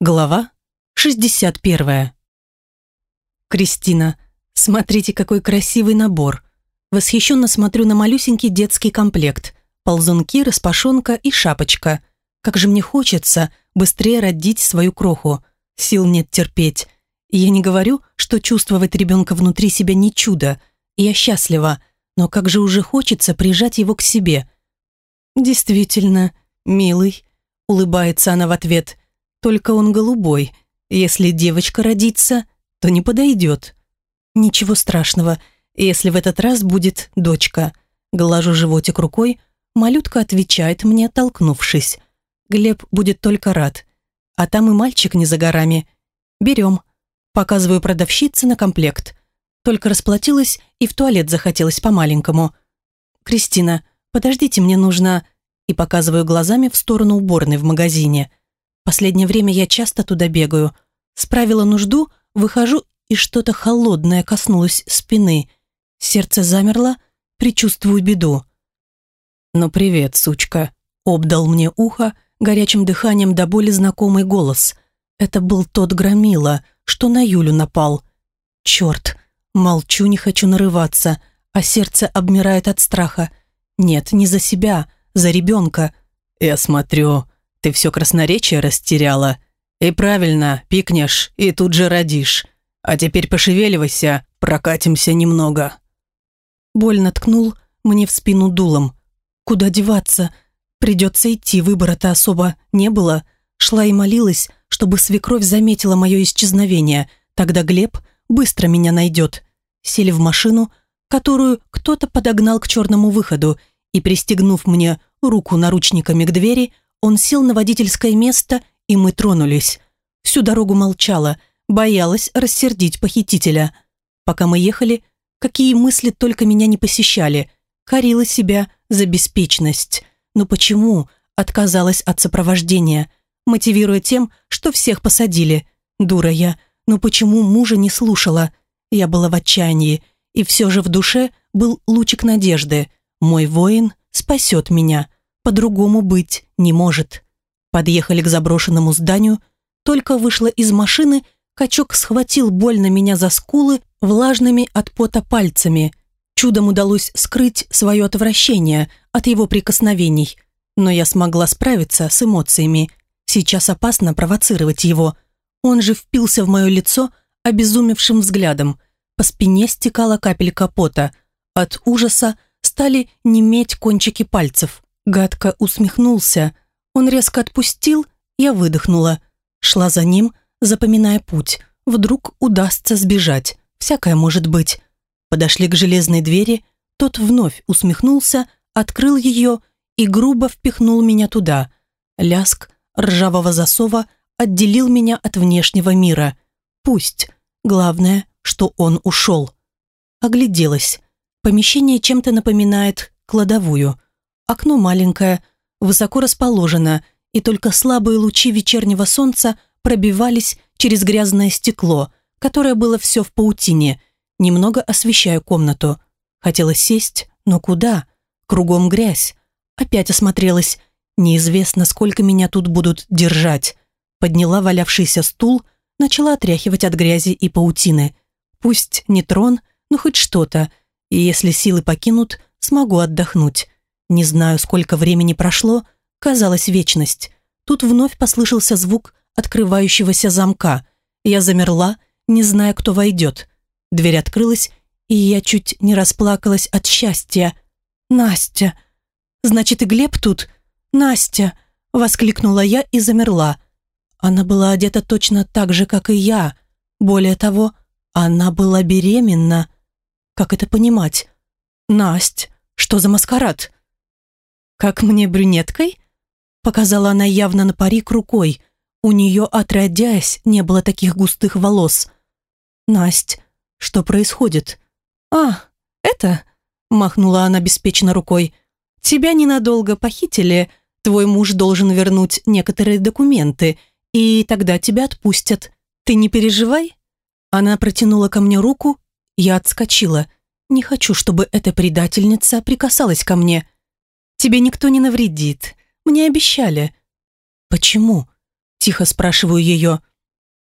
Глава 61. Кристина, смотрите, какой красивый набор. Восхищенно смотрю на малюсенький детский комплект. Ползунки, распашонка и шапочка. Как же мне хочется быстрее родить свою кроху. Сил нет терпеть. Я не говорю, что чувствовать ребенка внутри себя не чудо. Я счастлива, но как же уже хочется прижать его к себе. Действительно, милый, улыбается она в ответ – только он голубой. Если девочка родится, то не подойдет. Ничего страшного, если в этот раз будет дочка. Глажу животик рукой, малютка отвечает мне, толкнувшись. Глеб будет только рад. А там и мальчик не за горами. Берем. Показываю продавщице на комплект. Только расплатилась и в туалет захотелось по-маленькому. «Кристина, подождите, мне нужно...» И показываю глазами в сторону уборной в магазине – Последнее время я часто туда бегаю. Справила нужду, выхожу, и что-то холодное коснулось спины. Сердце замерло, предчувствую беду. «Ну привет, сучка», — обдал мне ухо горячим дыханием до боли знакомый голос. Это был тот громила, что на Юлю напал. Черт, молчу, не хочу нарываться, а сердце обмирает от страха. Нет, не за себя, за ребенка. «Я смотрю, ты все красноречие растеряла. И правильно, пикнешь и тут же родишь. А теперь пошевеливайся, прокатимся немного». Больно ткнул мне в спину дулом. Куда деваться? Придется идти, выбора-то особо не было. Шла и молилась, чтобы свекровь заметила мое исчезновение. Тогда Глеб быстро меня найдет. Сели в машину, которую кто-то подогнал к черному выходу, и, пристегнув мне руку наручниками к двери, он сел на водительское место, и мы тронулись. Всю дорогу молчала, боялась рассердить похитителя. Пока мы ехали, какие мысли только меня не посещали. Корила себя за беспечность. Но почему отказалась от сопровождения, мотивируя тем, что всех посадили? Дура я, но почему мужа не слушала? Я была в отчаянии, и все же в душе был лучик надежды. Мой воин спасет меня. По-другому быть не может. Подъехали к заброшенному зданию, только вышла из машины, качок схватил больно меня за скулы влажными от пота пальцами. Чудом удалось скрыть свое отвращение от его прикосновений, но я смогла справиться с эмоциями. Сейчас опасно провоцировать его. Он же впился в мое лицо обезумевшим взглядом. По спине стекала капелька пота. От ужаса стали неметь кончики пальцев. Гадко усмехнулся. Он резко отпустил, я выдохнула. Шла за ним, запоминая путь. Вдруг удастся сбежать. Всякое может быть. Подошли к железной двери, тот вновь усмехнулся, открыл ее и грубо впихнул меня туда. Ляск ржавого засова отделил меня от внешнего мира. Пусть. Главное, что он ушел. Огляделась. Помещение чем-то напоминает кладовую. Окно маленькое, высоко расположено, и только слабые лучи вечернего солнца пробивались через грязное стекло, которое было все в паутине, немного освещая комнату. Хотела сесть, но куда? Кругом грязь. Опять осмотрелась. Неизвестно, сколько меня тут будут держать. Подняла валявшийся стул, начала отряхивать от грязи и паутины. Пусть не трон, но хоть что-то. И если силы покинут, смогу отдохнуть. Не знаю, сколько времени прошло, казалось вечность. Тут вновь послышался звук открывающегося замка. Я замерла, не зная, кто войдет. Дверь открылась, и я чуть не расплакалась от счастья. «Настя! Значит, и Глеб тут? Настя!» Воскликнула я и замерла. Она была одета точно так же, как и я. Более того, она была беременна. Как это понимать? «Насть, что за маскарад?» «Как мне брюнеткой?» Показала она явно на парик рукой. У нее, отродясь, не было таких густых волос. «Насть, что происходит?» «А, это...» Махнула она беспечно рукой. «Тебя ненадолго похитили. Твой муж должен вернуть некоторые документы, и тогда тебя отпустят. Ты не переживай». Она протянула ко мне руку, я отскочила. «Не хочу, чтобы эта предательница прикасалась ко мне». Тебе никто не навредит. Мне обещали». «Почему?» Тихо спрашиваю ее.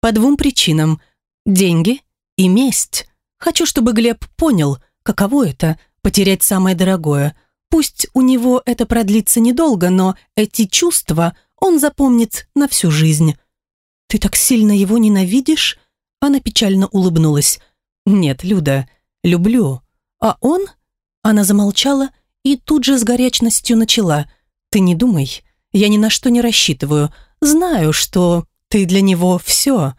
По двум причинам. Деньги и месть. Хочу, чтобы Глеб понял, каково это – потерять самое дорогое. Пусть у него это продлится недолго, но эти чувства он запомнит на всю жизнь. «Ты так сильно его ненавидишь?» Она печально улыбнулась. «Нет, Люда, люблю. А он?» Она замолчала и тут же с горячностью начала. «Ты не думай, я ни на что не рассчитываю. Знаю, что ты для него все.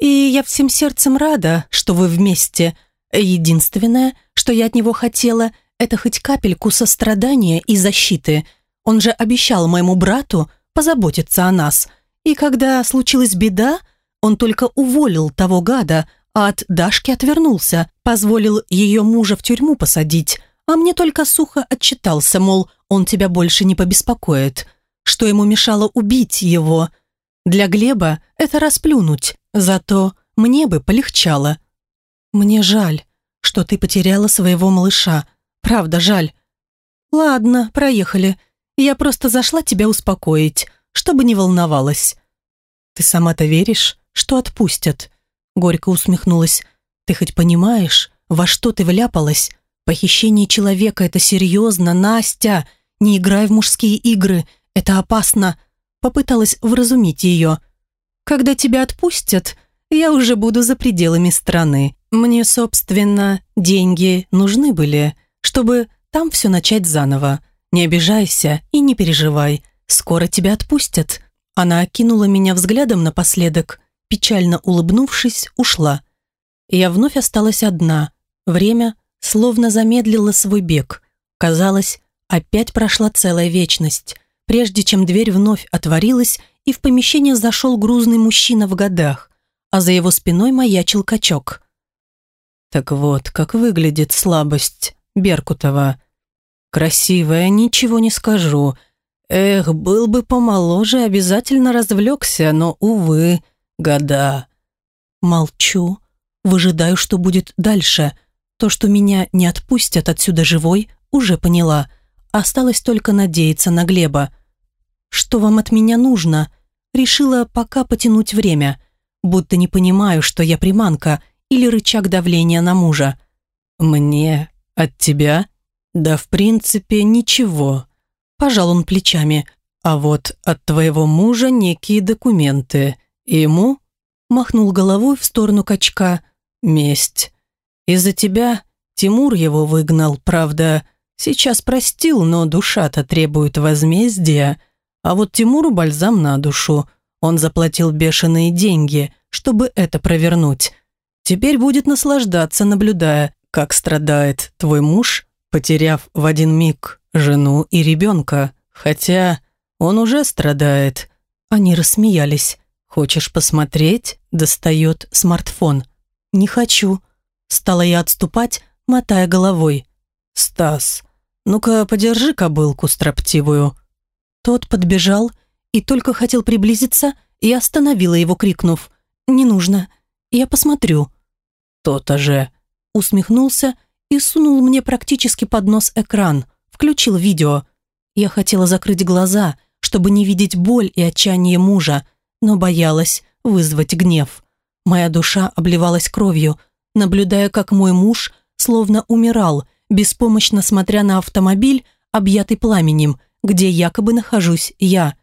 И я всем сердцем рада, что вы вместе. Единственное, что я от него хотела, это хоть капельку сострадания и защиты. Он же обещал моему брату позаботиться о нас. И когда случилась беда, он только уволил того гада, а от Дашки отвернулся, позволил ее мужа в тюрьму посадить, а мне только сухо отчитался, мол, он тебя больше не побеспокоит. Что ему мешало убить его? Для Глеба это расплюнуть, зато мне бы полегчало. Мне жаль, что ты потеряла своего малыша. Правда, жаль. Ладно, проехали. Я просто зашла тебя успокоить, чтобы не волновалась. Ты сама-то веришь, что отпустят? Горько усмехнулась. Ты хоть понимаешь, во что ты вляпалась? Похищение человека – это серьезно, Настя. Не играй в мужские игры, это опасно. Попыталась вразумить ее. Когда тебя отпустят, я уже буду за пределами страны. Мне, собственно, деньги нужны были, чтобы там все начать заново. Не обижайся и не переживай, скоро тебя отпустят. Она окинула меня взглядом напоследок, печально улыбнувшись, ушла. Я вновь осталась одна. Время словно замедлило свой бег. Казалось, опять прошла целая вечность, прежде чем дверь вновь отворилась, и в помещение зашел грузный мужчина в годах, а за его спиной маячил качок. Так вот, как выглядит слабость Беркутова. Красивая, ничего не скажу. Эх, был бы помоложе, обязательно развлекся, но, увы, года. Молчу, выжидаю, что будет дальше. То, что меня не отпустят отсюда живой, уже поняла. Осталось только надеяться на Глеба. Что вам от меня нужно? Решила пока потянуть время. Будто не понимаю, что я приманка или рычаг давления на мужа. Мне от тебя? Да, в принципе, ничего. Пожал он плечами. А вот от твоего мужа некие документы. Ему махнул головой в сторону качка. Месть. Из-за тебя Тимур его выгнал, правда, сейчас простил, но душа-то требует возмездия. А вот Тимуру бальзам на душу. Он заплатил бешеные деньги, чтобы это провернуть. Теперь будет наслаждаться, наблюдая, как страдает твой муж, потеряв в один миг жену и ребенка. Хотя он уже страдает. Они рассмеялись. Хочешь посмотреть? Достает смартфон. Не хочу. Стала я отступать, мотая головой. Стас, ну-ка подержи кобылку строптивую. Тот подбежал и только хотел приблизиться, и остановила его, крикнув. «Не нужно. Я посмотрю». «То-то же!» Усмехнулся и сунул мне практически под нос экран. Включил видео. Я хотела закрыть глаза, чтобы не видеть боль и отчаяние мужа, но боялась вызвать гнев. Моя душа обливалась кровью, наблюдая, как мой муж словно умирал, беспомощно смотря на автомобиль, объятый пламенем, где якобы нахожусь я.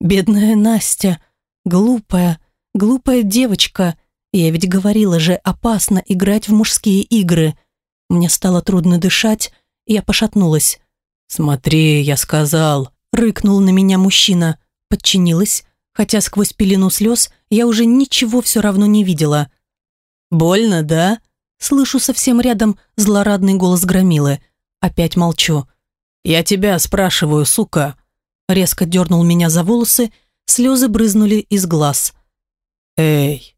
Бедная Настя, глупая, глупая девочка, я ведь говорила же, опасно играть в мужские игры. Мне стало трудно дышать, я пошатнулась. «Смотри, я сказал», — рыкнул на меня мужчина. Подчинилась, хотя сквозь пелену слез я уже ничего все равно не видела. «Больно, да?» Слышу совсем рядом злорадный голос громилы. Опять молчу. «Я тебя спрашиваю, сука!» Резко дернул меня за волосы, слезы брызнули из глаз. «Эй,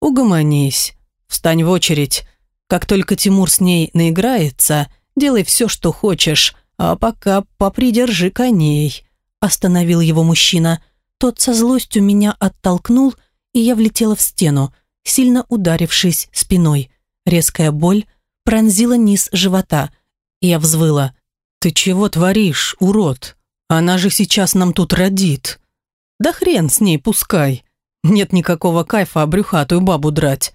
Угомонись, встань в очередь. Как только Тимур с ней наиграется, делай все, что хочешь, а пока попридержи коней», – остановил его мужчина. Тот со злостью меня оттолкнул, и я влетела в стену, сильно ударившись спиной. Резкая боль пронзила низ живота. Я взвыла. «Ты чего творишь, урод? Она же сейчас нам тут родит». «Да хрен с ней, пускай», Нет никакого кайфа брюхатую бабу драть.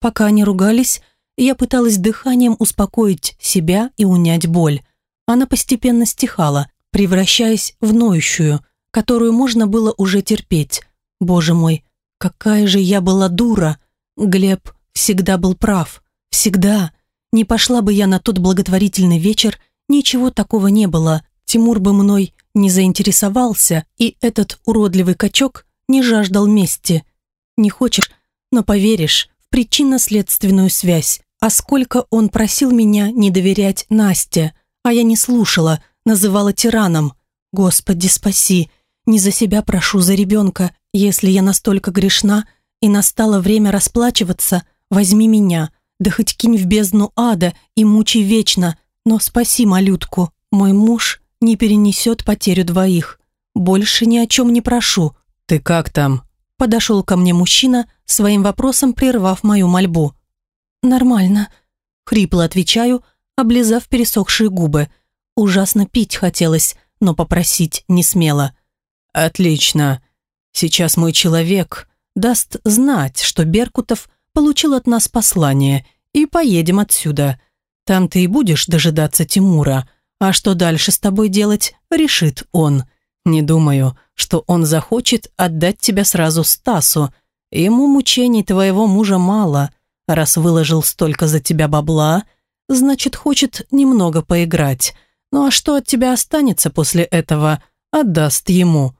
Пока они ругались, я пыталась дыханием успокоить себя и унять боль. Она постепенно стихала, превращаясь в ноющую, которую можно было уже терпеть. Боже мой, какая же я была дура! Глеб всегда был прав. Всегда. Не пошла бы я на тот благотворительный вечер, ничего такого не было. Тимур бы мной не заинтересовался, и этот уродливый качок не жаждал мести. Не хочешь, но поверишь в причинно-следственную связь. А сколько он просил меня не доверять Насте, а я не слушала, называла тираном. Господи, спаси. Не за себя прошу, за ребенка. Если я настолько грешна и настало время расплачиваться, возьми меня, да хоть кинь в бездну ада и мучи вечно, но спаси малютку. Мой муж не перенесет потерю двоих. Больше ни о чем не прошу. «Ты как там?» Подошел ко мне мужчина, своим вопросом прервав мою мольбу. «Нормально», — хрипло отвечаю, облизав пересохшие губы. Ужасно пить хотелось, но попросить не смела. «Отлично. Сейчас мой человек даст знать, что Беркутов получил от нас послание, и поедем отсюда. Там ты и будешь дожидаться Тимура, а что дальше с тобой делать, решит он. Не думаю, что он захочет отдать тебя сразу Стасу. Ему мучений твоего мужа мало. Раз выложил столько за тебя бабла, значит, хочет немного поиграть. Ну а что от тебя останется после этого, отдаст ему.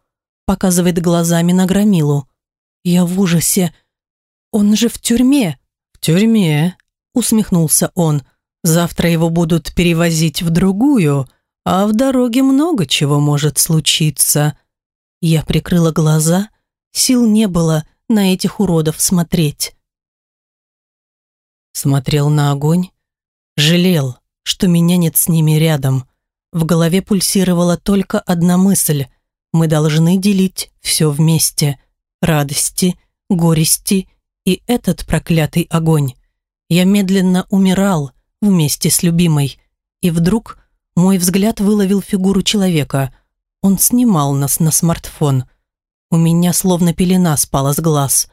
Показывает глазами на громилу. Я в ужасе. Он же в тюрьме. В тюрьме, усмехнулся он. Завтра его будут перевозить в другую, а в дороге много чего может случиться. Я прикрыла глаза, сил не было на этих уродов смотреть. Смотрел на огонь, жалел, что меня нет с ними рядом. В голове пульсировала только одна мысль. Мы должны делить все вместе. Радости, горести и этот проклятый огонь. Я медленно умирал, вместе с любимой. И вдруг мой взгляд выловил фигуру человека. Он снимал нас на смартфон. У меня словно пелена спала с глаз.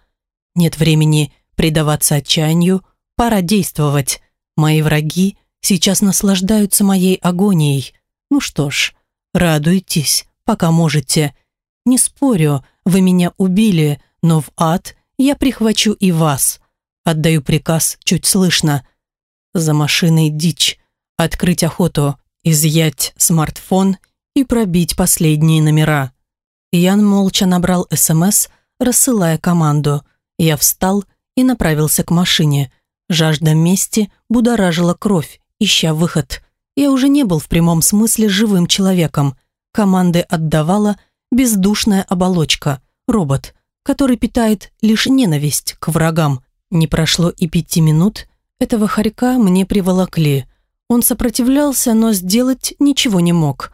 Нет времени предаваться отчаянию, пора действовать. Мои враги сейчас наслаждаются моей агонией. Ну что ж, радуйтесь, пока можете. Не спорю, вы меня убили, но в ад я прихвачу и вас. Отдаю приказ чуть слышно. За машиной дичь. Открыть охоту, изъять смартфон и пробить последние номера. Ян молча набрал СМС, рассылая команду. Я встал и направился к машине. Жажда мести будоражила кровь, ища выход. Я уже не был в прямом смысле живым человеком. Команды отдавала бездушная оболочка, робот, который питает лишь ненависть к врагам. Не прошло и пяти минут, этого хорька мне приволокли. Он сопротивлялся, но сделать ничего не мог.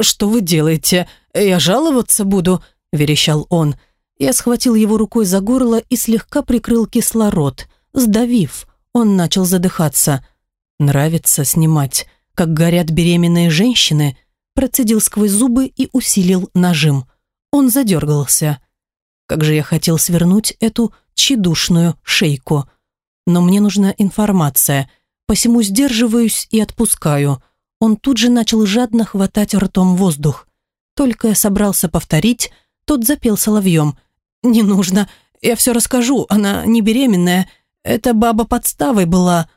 «Что вы делаете? Я жаловаться буду?» – верещал он. Я схватил его рукой за горло и слегка прикрыл кислород. Сдавив, он начал задыхаться. «Нравится снимать, как горят беременные женщины?» Процедил сквозь зубы и усилил нажим. Он задергался. Как же я хотел свернуть эту тщедушную шейку – но мне нужна информация, посему сдерживаюсь и отпускаю. Он тут же начал жадно хватать ртом воздух. Только я собрался повторить, тот запел соловьем. «Не нужно, я все расскажу, она не беременная, эта баба подставой была».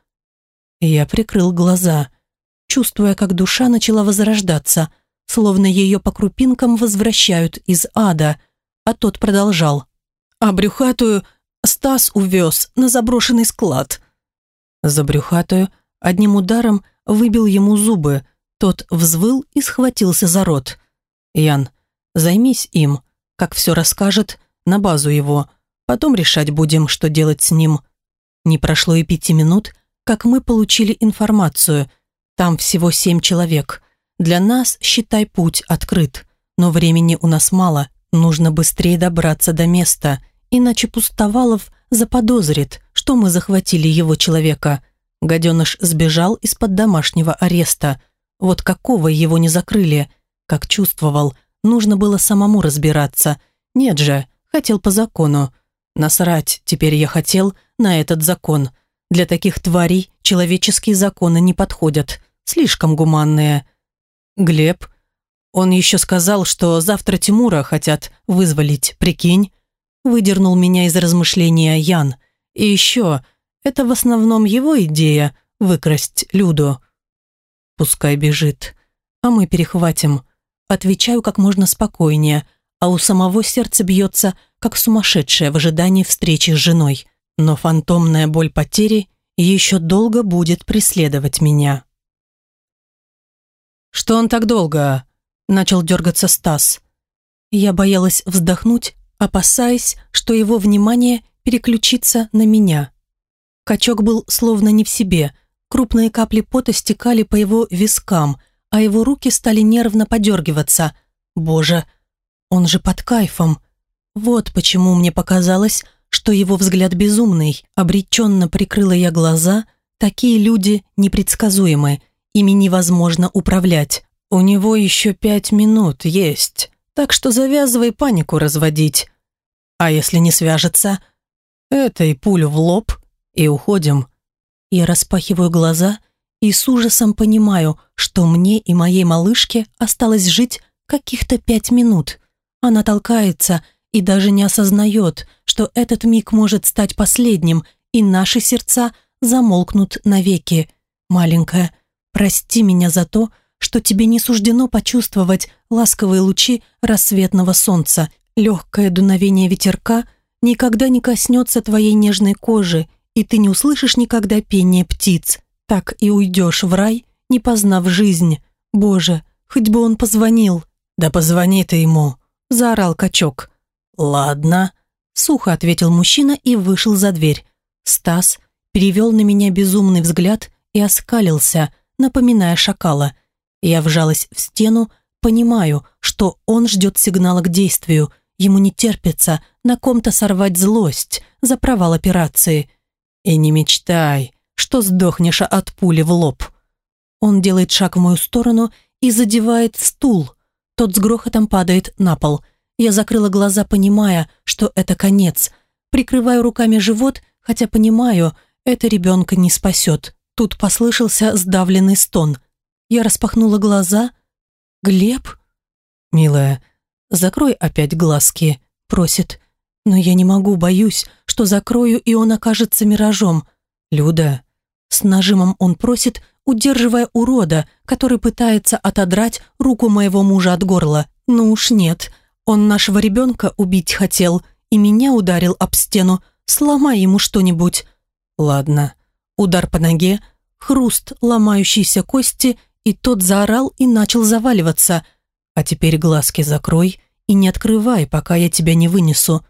Я прикрыл глаза, чувствуя, как душа начала возрождаться, словно ее по крупинкам возвращают из ада, а тот продолжал. «А брюхатую Стас увез на заброшенный склад. За брюхатую одним ударом выбил ему зубы. Тот взвыл и схватился за рот. «Ян, займись им. Как все расскажет, на базу его. Потом решать будем, что делать с ним». Не прошло и пяти минут, как мы получили информацию. Там всего семь человек. Для нас, считай, путь открыт. Но времени у нас мало. Нужно быстрее добраться до места иначе Пустовалов заподозрит, что мы захватили его человека. Гаденыш сбежал из-под домашнего ареста. Вот какого его не закрыли? Как чувствовал, нужно было самому разбираться. Нет же, хотел по закону. Насрать теперь я хотел на этот закон. Для таких тварей человеческие законы не подходят, слишком гуманные. Глеб, он еще сказал, что завтра Тимура хотят вызволить, прикинь? Выдернул меня из размышления Ян. И еще, это в основном его идея – выкрасть Люду. Пускай бежит, а мы перехватим. Отвечаю как можно спокойнее, а у самого сердце бьется, как сумасшедшее в ожидании встречи с женой. Но фантомная боль потери еще долго будет преследовать меня. «Что он так долго?» – начал дергаться Стас. Я боялась вздохнуть, опасаясь, что его внимание переключится на меня. Качок был словно не в себе, крупные капли пота стекали по его вискам, а его руки стали нервно подергиваться. Боже, он же под кайфом. Вот почему мне показалось, что его взгляд безумный. Обреченно прикрыла я глаза. Такие люди непредсказуемы, ими невозможно управлять. У него еще пять минут есть, так что завязывай панику разводить. А если не свяжется? Этой пулю в лоб и уходим. Я распахиваю глаза и с ужасом понимаю, что мне и моей малышке осталось жить каких-то пять минут. Она толкается и даже не осознает, что этот миг может стать последним, и наши сердца замолкнут навеки. Маленькая, прости меня за то, что тебе не суждено почувствовать ласковые лучи рассветного солнца. Легкое дуновение ветерка никогда не коснется твоей нежной кожи, и ты не услышишь никогда пение птиц. Так и уйдешь в рай, не познав жизнь. Боже, хоть бы он позвонил. Да позвони ты ему, заорал качок. Ладно, сухо ответил мужчина и вышел за дверь. Стас перевел на меня безумный взгляд и оскалился, напоминая шакала. Я вжалась в стену, понимаю, что он ждет сигнала к действию. Ему не терпится на ком-то сорвать злость за провал операции. И не мечтай, что сдохнешь от пули в лоб. Он делает шаг в мою сторону и задевает стул. Тот с грохотом падает на пол. Я закрыла глаза, понимая, что это конец. Прикрываю руками живот, хотя понимаю, это ребенка не спасет. Тут послышался сдавленный стон. Я распахнула глаза. «Глеб?» «Милая, закрой опять глазки», — просит. «Но я не могу, боюсь, что закрою, и он окажется миражом. Люда, с нажимом он просит, удерживая урода, который пытается отодрать руку моего мужа от горла. Ну уж нет, он нашего ребенка убить хотел и меня ударил об стену. Сломай ему что-нибудь. Ладно. Удар по ноге, хруст ломающейся кости, и тот заорал и начал заваливаться. А теперь глазки закрой и не открывай, пока я тебя не вынесу.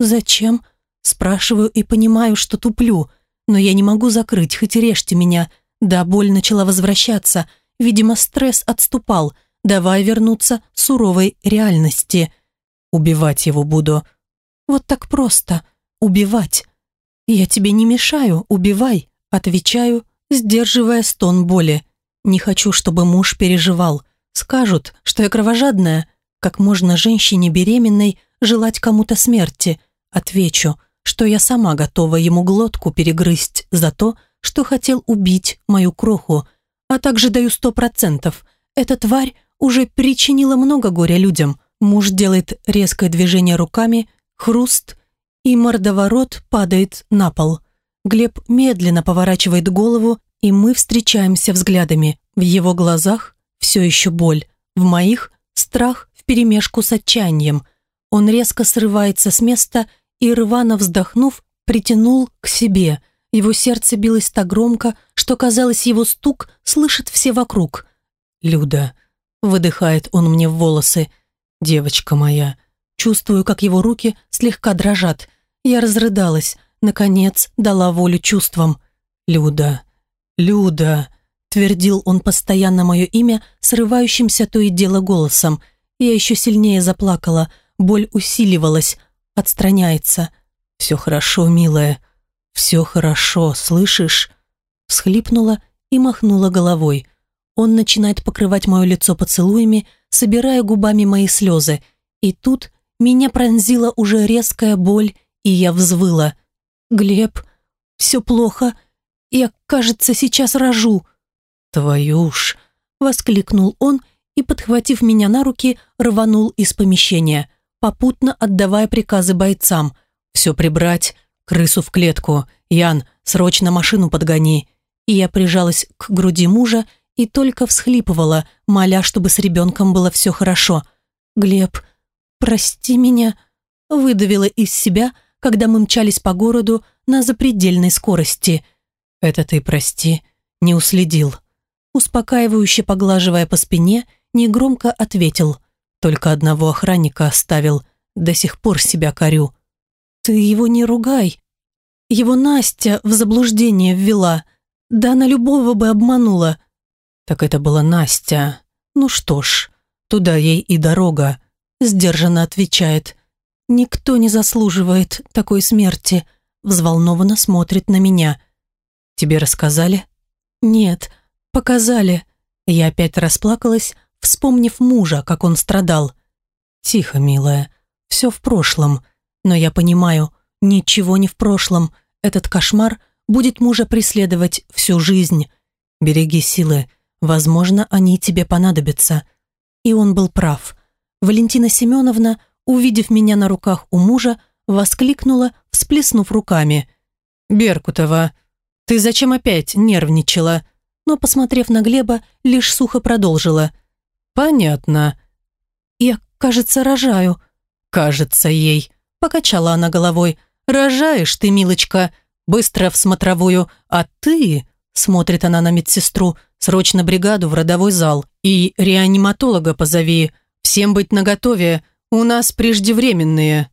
Зачем? Спрашиваю и понимаю, что туплю но я не могу закрыть, хоть режьте меня. Да, боль начала возвращаться. Видимо, стресс отступал, давай вернуться суровой реальности. Убивать его буду. Вот так просто. Убивать. Я тебе не мешаю, убивай. Отвечаю, сдерживая стон боли. Не хочу, чтобы муж переживал. Скажут, что я кровожадная. Как можно женщине беременной желать кому-то смерти? Отвечу, что я сама готова ему глотку перегрызть за то, что хотел убить мою кроху, а также даю сто процентов. Эта тварь уже причинила много горя людям. Муж делает резкое движение руками, хруст, и мордоворот падает на пол. Глеб медленно поворачивает голову, и мы встречаемся взглядами. В его глазах все еще боль, в моих – страх вперемешку с отчаянием. Он резко срывается с места и, рвано вздохнув, притянул к себе. Его сердце билось так громко, что, казалось, его стук слышит все вокруг. «Люда», — выдыхает он мне в волосы, — «девочка моя». Чувствую, как его руки слегка дрожат. Я разрыдалась, наконец дала волю чувствам. «Люда, Люда», — твердил он постоянно мое имя, срывающимся то и дело голосом. Я еще сильнее заплакала, боль усиливалась, Отстраняется. «Все хорошо, милая. Все хорошо, слышишь?» Всхлипнула и махнула головой. Он начинает покрывать мое лицо поцелуями, собирая губами мои слезы. И тут меня пронзила уже резкая боль и я взвыла. «Глеб, все плохо. Я, кажется, сейчас рожу». «Твою ж!» – воскликнул он и, подхватив меня на руки, рванул из помещения, попутно отдавая приказы бойцам. «Все прибрать, крысу в клетку. Ян, срочно машину подгони». И я прижалась к груди мужа и только всхлипывала, моля, чтобы с ребенком было все хорошо. «Глеб, прости меня», – выдавила из себя, когда мы мчались по городу на запредельной скорости. «Это ты прости, не уследил». Успокаивающе поглаживая по спине, негромко ответил. «Только одного охранника оставил, до сих пор себя корю». «Ты его не ругай. Его Настя в заблуждение ввела. Да она любого бы обманула». «Так это была Настя. Ну что ж, туда ей и дорога», – сдержанно отвечает. «Никто не заслуживает такой смерти», – взволнованно смотрит на меня. «Тебе рассказали?» «Нет, показали». Я опять расплакалась, вспомнив мужа, как он страдал. «Тихо, милая, все в прошлом. Но я понимаю, ничего не в прошлом. Этот кошмар будет мужа преследовать всю жизнь. Береги силы, возможно, они тебе понадобятся». И он был прав. Валентина Семеновна увидев меня на руках у мужа, воскликнула, всплеснув руками. «Беркутова, ты зачем опять нервничала?» Но, посмотрев на Глеба, лишь сухо продолжила. «Понятно». «Я, кажется, рожаю». «Кажется ей», — покачала она головой. «Рожаешь ты, милочка, быстро в смотровую, а ты...» Смотрит она на медсестру. «Срочно бригаду в родовой зал и реаниматолога позови. Всем быть наготове, у нас преждевременные».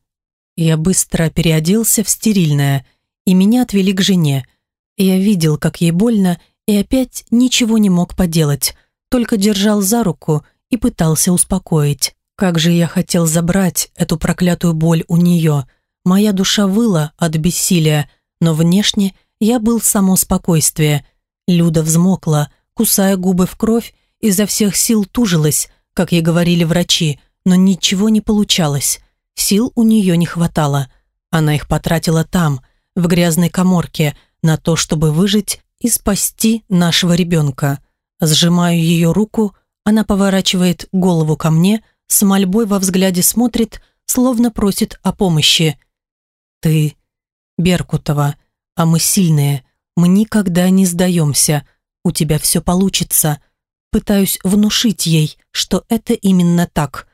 Я быстро переоделся в стерильное, и меня отвели к жене. Я видел, как ей больно, и опять ничего не мог поделать, только держал за руку и пытался успокоить. Как же я хотел забрать эту проклятую боль у нее. Моя душа выла от бессилия, но внешне я был само спокойствие. Люда взмокла, кусая губы в кровь, изо всех сил тужилась, как ей говорили врачи – но ничего не получалось. Сил у нее не хватало. Она их потратила там, в грязной коморке, на то, чтобы выжить и спасти нашего ребенка. Сжимаю ее руку, она поворачивает голову ко мне, с мольбой во взгляде смотрит, словно просит о помощи. «Ты, Беркутова, а мы сильные, мы никогда не сдаемся, у тебя все получится». Пытаюсь внушить ей, что это именно так –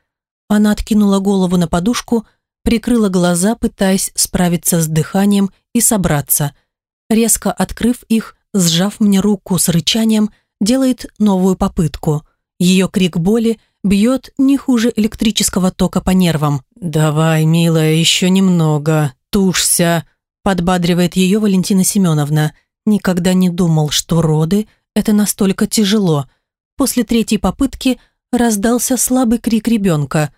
она откинула голову на подушку, прикрыла глаза, пытаясь справиться с дыханием и собраться. Резко открыв их, сжав мне руку с рычанием, делает новую попытку. Ее крик боли бьет не хуже электрического тока по нервам. «Давай, милая, еще немного, тушься», подбадривает ее Валентина Семеновна. Никогда не думал, что роды – это настолько тяжело. После третьей попытки раздался слабый крик ребенка.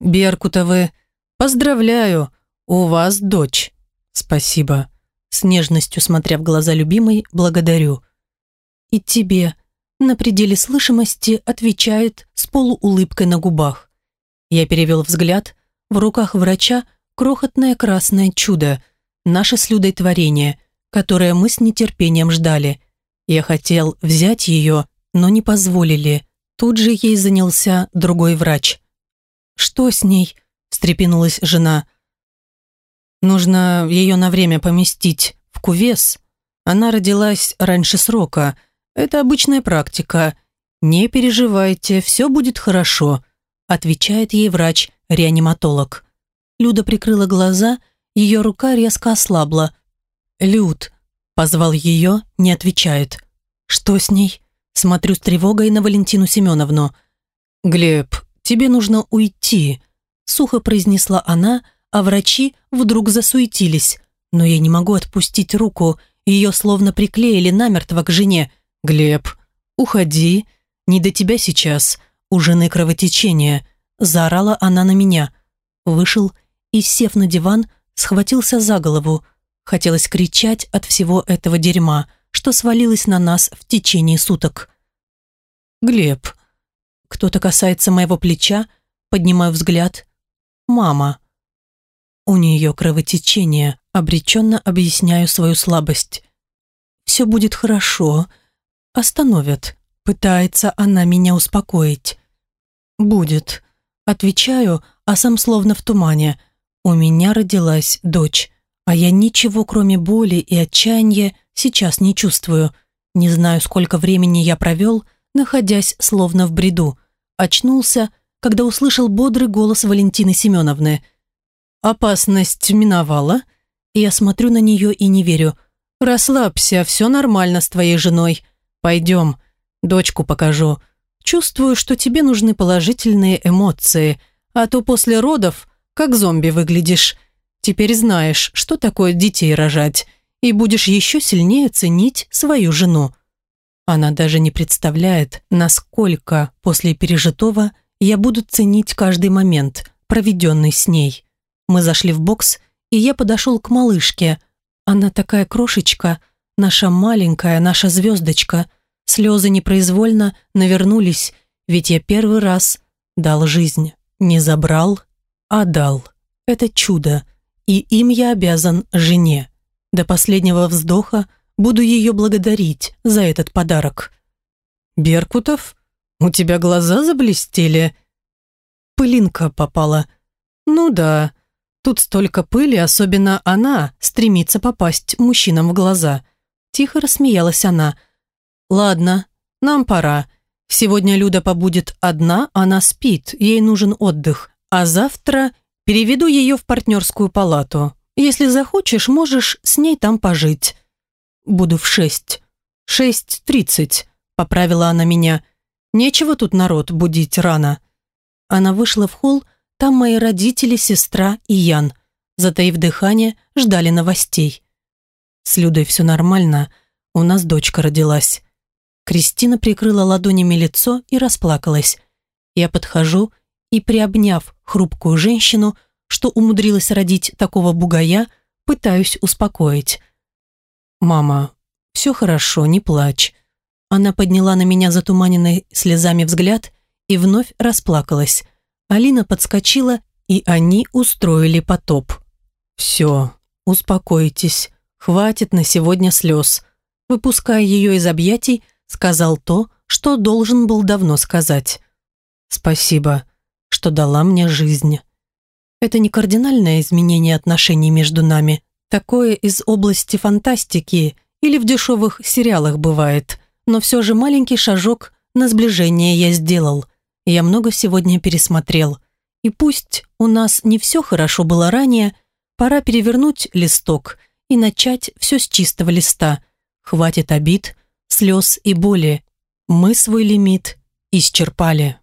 «Беркутовы, поздравляю, у вас дочь». «Спасибо». С нежностью смотря в глаза любимой, благодарю. «И тебе», на пределе слышимости, отвечает с полуулыбкой на губах. Я перевел взгляд. В руках врача крохотное красное чудо, наше с Людой творение, которое мы с нетерпением ждали. Я хотел взять ее, но не позволили. Тут же ей занялся другой врач. «Что с ней?» – встрепенулась жена. «Нужно ее на время поместить в кувес. Она родилась раньше срока. Это обычная практика. Не переживайте, все будет хорошо», – отвечает ей врач-реаниматолог. Люда прикрыла глаза, ее рука резко ослабла. «Люд», – позвал ее, не отвечает. «Что с ней?» Смотрю с тревогой на Валентину Семеновну. «Глеб, тебе нужно уйти», – сухо произнесла она, а врачи вдруг засуетились. Но я не могу отпустить руку, ее словно приклеили намертво к жене. «Глеб, уходи, не до тебя сейчас, у жены кровотечение», – заорала она на меня. Вышел и, сев на диван, схватился за голову. Хотелось кричать от всего этого дерьма, что свалилось на нас в течение суток. «Глеб, кто-то касается моего плеча, поднимаю взгляд. Мама. У нее кровотечение, обреченно объясняю свою слабость. Все будет хорошо. Остановят. Пытается она меня успокоить. Будет. Отвечаю, а сам словно в тумане. У меня родилась дочь, а я ничего, кроме боли и отчаяния, сейчас не чувствую. Не знаю, сколько времени я провел, находясь словно в бреду. Очнулся, когда услышал бодрый голос Валентины Семеновны. «Опасность миновала?» Я смотрю на нее и не верю. «Расслабься, все нормально с твоей женой. Пойдем, дочку покажу. Чувствую, что тебе нужны положительные эмоции, а то после родов как зомби выглядишь. Теперь знаешь, что такое детей рожать, и будешь еще сильнее ценить свою жену». Она даже не представляет, насколько после пережитого я буду ценить каждый момент, проведенный с ней. Мы зашли в бокс, и я подошел к малышке. Она такая крошечка, наша маленькая, наша звездочка. Слезы непроизвольно навернулись, ведь я первый раз дал жизнь. Не забрал, а дал. Это чудо, и им я обязан жене. До последнего вздоха Буду ее благодарить за этот подарок. Беркутов, у тебя глаза заблестели. Пылинка попала. Ну да, тут столько пыли, особенно она стремится попасть мужчинам в глаза. Тихо рассмеялась она. Ладно, нам пора. Сегодня Люда побудет одна, она спит, ей нужен отдых. А завтра переведу ее в партнерскую палату. Если захочешь, можешь с ней там пожить. «Буду в шесть». «Шесть тридцать», — поправила она меня. «Нечего тут народ будить рано». Она вышла в холл, там мои родители, сестра и Ян. Затаив дыхание, ждали новостей. С Людой все нормально, у нас дочка родилась. Кристина прикрыла ладонями лицо и расплакалась. Я подхожу и, приобняв хрупкую женщину, что умудрилась родить такого бугая, пытаюсь успокоить. «Мама, все хорошо, не плачь». Она подняла на меня затуманенный слезами взгляд и вновь расплакалась. Алина подскочила, и они устроили потоп. «Все, успокойтесь, хватит на сегодня слез». Выпуская ее из объятий, сказал то, что должен был давно сказать. «Спасибо, что дала мне жизнь». Это не кардинальное изменение отношений между нами, Такое из области фантастики или в дешевых сериалах бывает, но все же маленький шажок на сближение я сделал. Я много сегодня пересмотрел. И пусть у нас не все хорошо было ранее, пора перевернуть листок и начать все с чистого листа. Хватит обид, слез и боли. Мы свой лимит исчерпали.